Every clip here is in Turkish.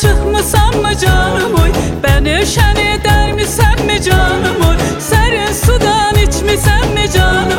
çıxmısanmı canım oy? Bəni şən edərmisənmi canım oy? Sərin sudan içmisənmi canım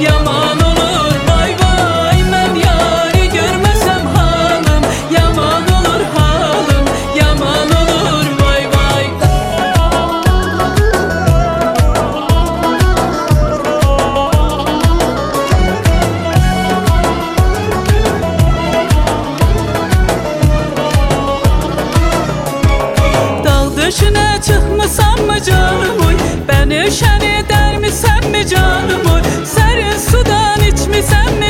yaman olur Bay bay ben yari görmesem halim Yaman olur halim yaman olur Bay bay Dal düşüne mı canım?